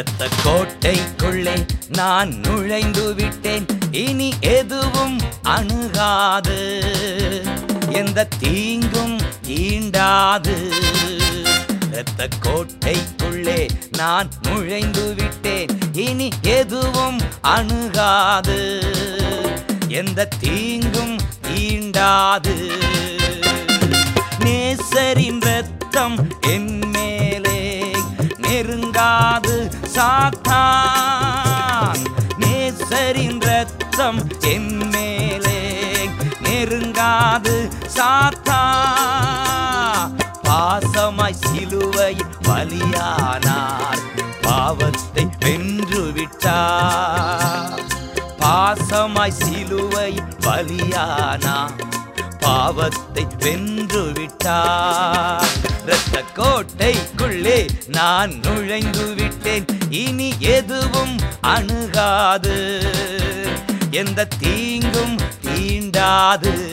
இரத்த கோட்டைக்குள்ளே நான் நுழைந்து விட்டேன். இனி எதுவும் அணுகாது. எந்த தீங்கும் ஈண்டாது. இரத்த கோட்டைக்குள்ளே நான் நுழைந்து விட்டேன். இனி எதுவும் அணுகாது. எந்த தீங்கும் ஈண்டாது. நேசரின் ரத்தம் நேசரின் ரத்தம் என் மேலே நெருங்காது சாத்தா. பாசமாய் சிலுவை பலியானார் பாவத்தை வென்று விட்டார் பாசமாய் சிலுவை பலியானா பாவத்தை வென்று விட்டார் இரத்த கோட்டைக்குள்ளே நான் நுழைந்து விட்டேன். இனி எதுவும் அணுகாது. எந்த தீங்கும் தீண்டாது.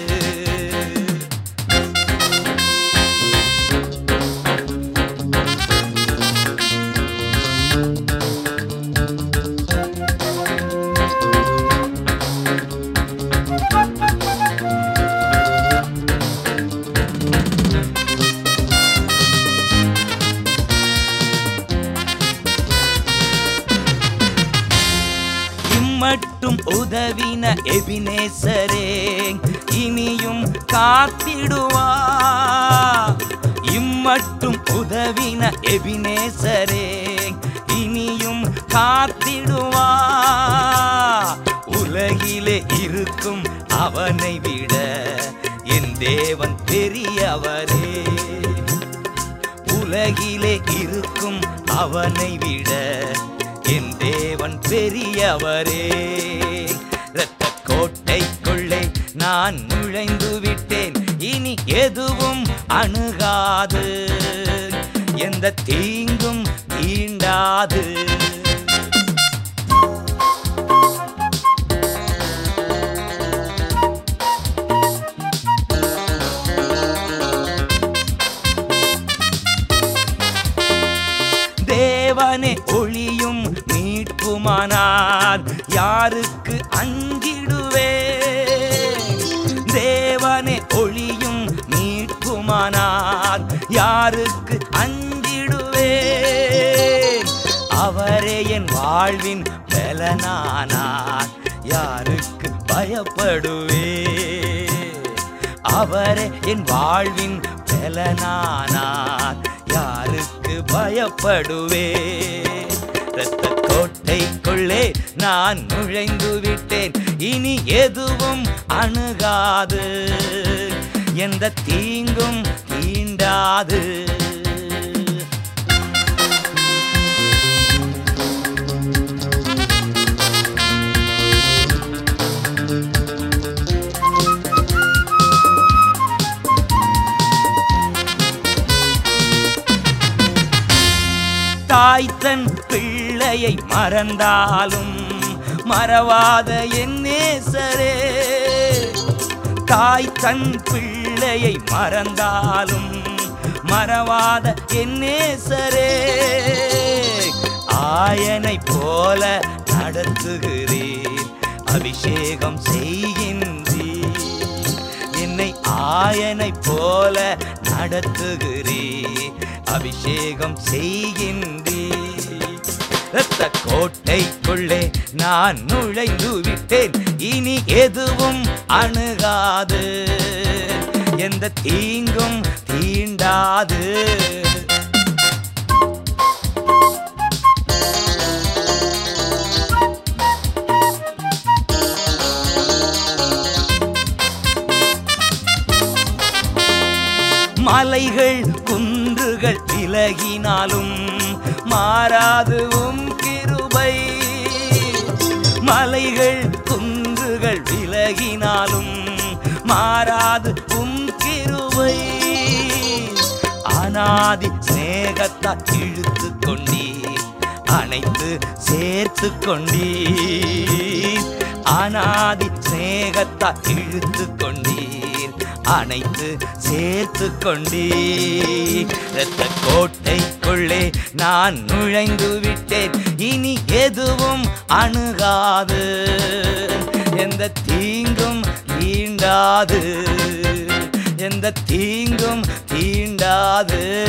மட்டும் உதவின எபினேசரே இனியும் காத்திடுவா. இம்மட்டும் உதவின எபினேசரே இனியும் காத்திடுவா. உலகிலே இருக்கும் அவனை விட என் தேவன் பெரியவரே. உலகிலே இருக்கும் அவனை விட பெரியவரே. இரத்த கோட்டைக்குள்ளே நான் நுழைந்து விட்டேன். இனி எதுவும் அணுகாது. எந்த தீங்கும் தீண்டாது யாருக்கு அஞ்சிடுவே தேவனே ஒளியும் மீட்புமானார். யாருக்கு அஞ்சிடுவே? அவரே என் வாழ்வின் பலனானார். யாருக்கு பயப்படுவே? அவரே என் வாழ்வின் பலனானார். யாருக்கு பயப்படுவே? ரத்த கோட்டைக்குள்ளே நான் நுழைந்து விட்டேன். இனி எதுவும் அணுகாது. எந்த தீங்கும் தீண்டாது. தாய் தன் பிள்ளையை மறந்தாலும் மறவாத என் நேசரே. தாய் தன் பிள்ளையை மறந்தாலும் மறவாத என் நேசரே. ஆயனை போல நடத்துகிறேன் அபிஷேகம் செய்கின்றீர். என்னை ஆயனை போல நடத்துகிறே அபிஷேகம் செய்கின்ற இரத்த கோட்டைக்குள்ளே நான் நுழைந்து விட்டேன். இனி எதுவும் அணுகாது. எந்த தீங்கும் தீண்டாது. மலைகள் குன்றுகள் விலகினாலும் மாறாது உம் கிருபை. மலைகள் குன்றுகள் விலகினாலும் மாறாது உம் கிருபை. அனாதி சிநேகத்தால் இழுத்து கொண்டீர் அனைத்து சேர்த்து கொண்டீர். அனாதி சிநேகத்தால் இழுத்து கொண்டீர். அனைத்து சேர்த்து கொண்டே இரத்த கோட்டைக்குள்ளே நான் நுழைந்து விட்டேன். இனி எதுவும் அணுகாது. எந்த தீங்கும் தீண்டாது. எந்த தீங்கும் தீண்டாது.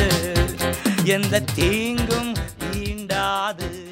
எந்த தீங்கும் தீண்டாது.